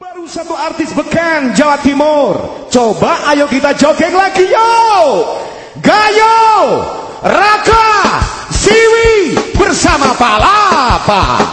Baru satu artis beken Jawa Timur. Coba ayo kita jogging lagi yo. Gayo, Raka, Siwi bersama Palapa.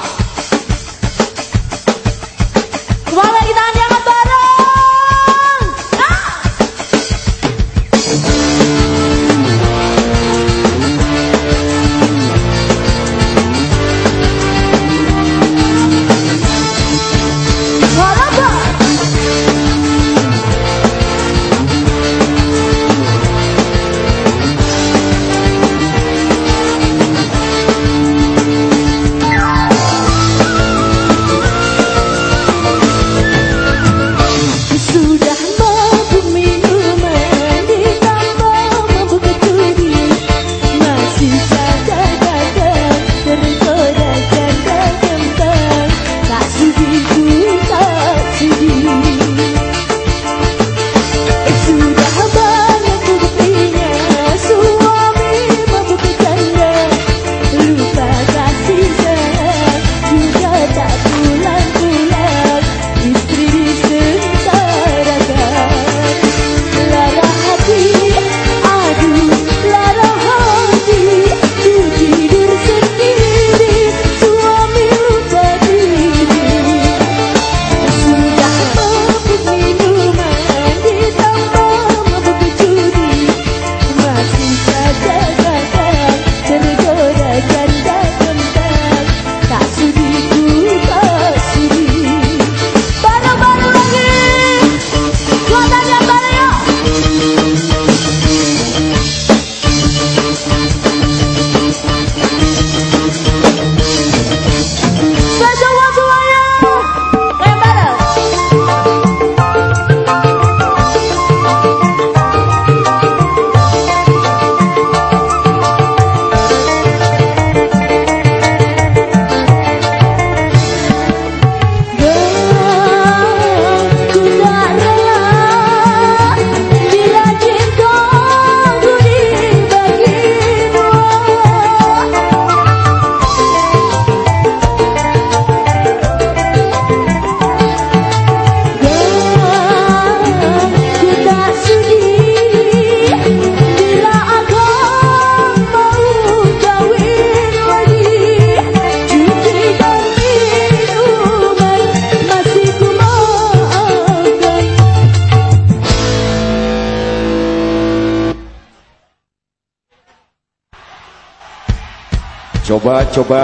Coba, coba.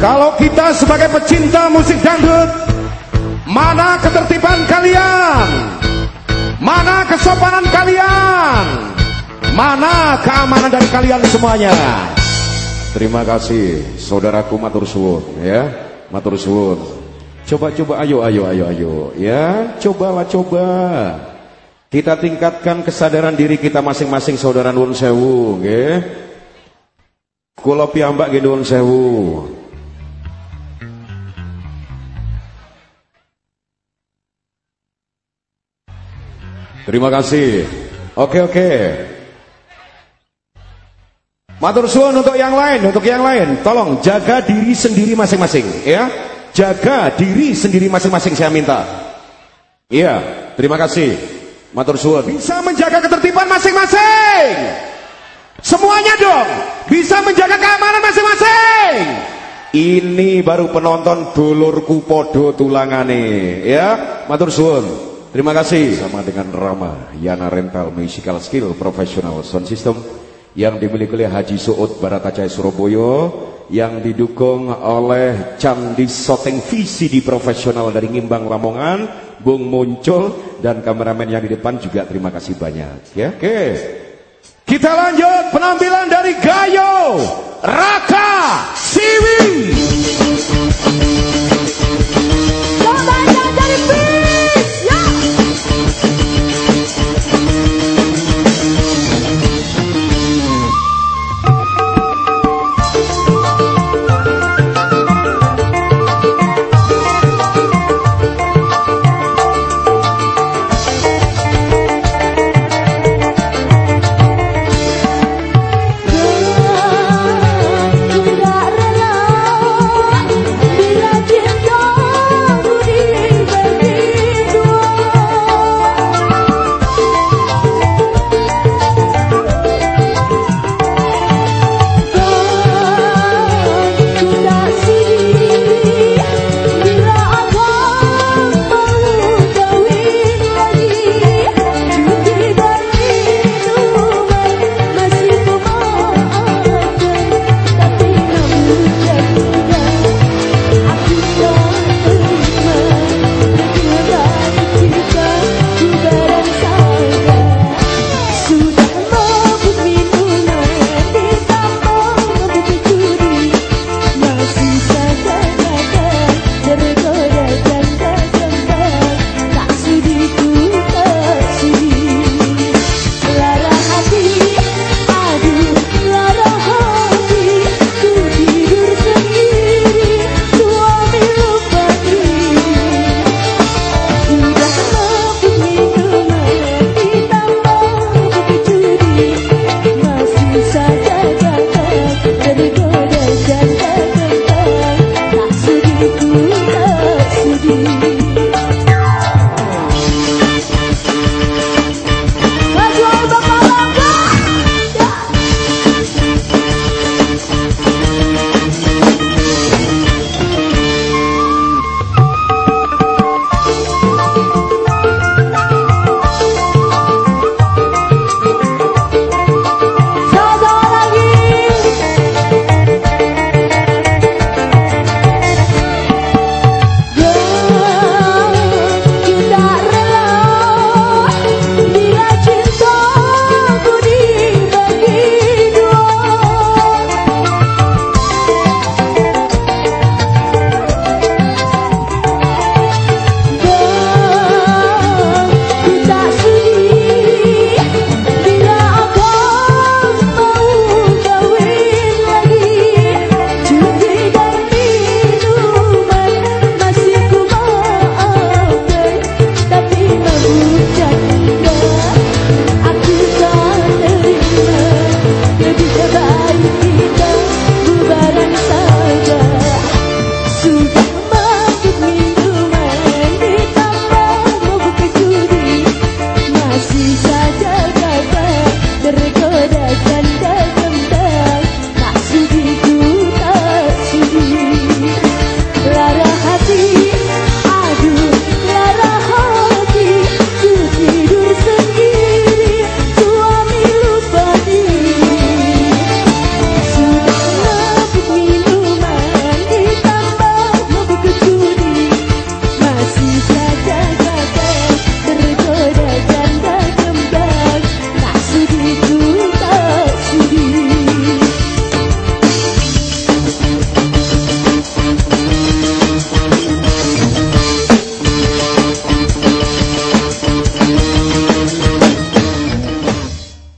Kalau kita sebagai pecinta musik dangdut, mana ketertiban kalian? Mana kesopanan kalian? Mana keamanan dari kalian semuanya? Terima kasih, saudaraku matur suwun, ya, matur suwun. Coba, coba, ayo, ayo, ayo, ayo, ya, cobalah, coba. Kita tingkatkan kesadaran diri kita masing-masing, saudara Nuwun Sewu, nggih. Kula piyambak nggih nuwun sewu. Terima kasih. Oke oke. Matur suwun untuk yang lain, untuk yang lain, tolong jaga diri sendiri masing-masing, ya. Jaga diri sendiri masing-masing saya minta. Iya, terima kasih. Matur suwun. Bisa menjaga ketertiban masing-masing. Semuanya dong bisa menjaga keamanan masing-masing. Ini baru penonton dulurku podo tulangane ya. Matur suwun. Terima kasih sama dengan Rama Yana Rental Musical Skill Professional Sound System yang dimiliki oleh Haji Suud Baratacai Surabaya yang didukung oleh Candi Soteng VCD profesional dari Ngimbang Lamongan, Bung Muncul dan kameramen yang di depan juga terima kasih banyak ya. Oke. Kita lanjut penampilan dari Gayo Raka.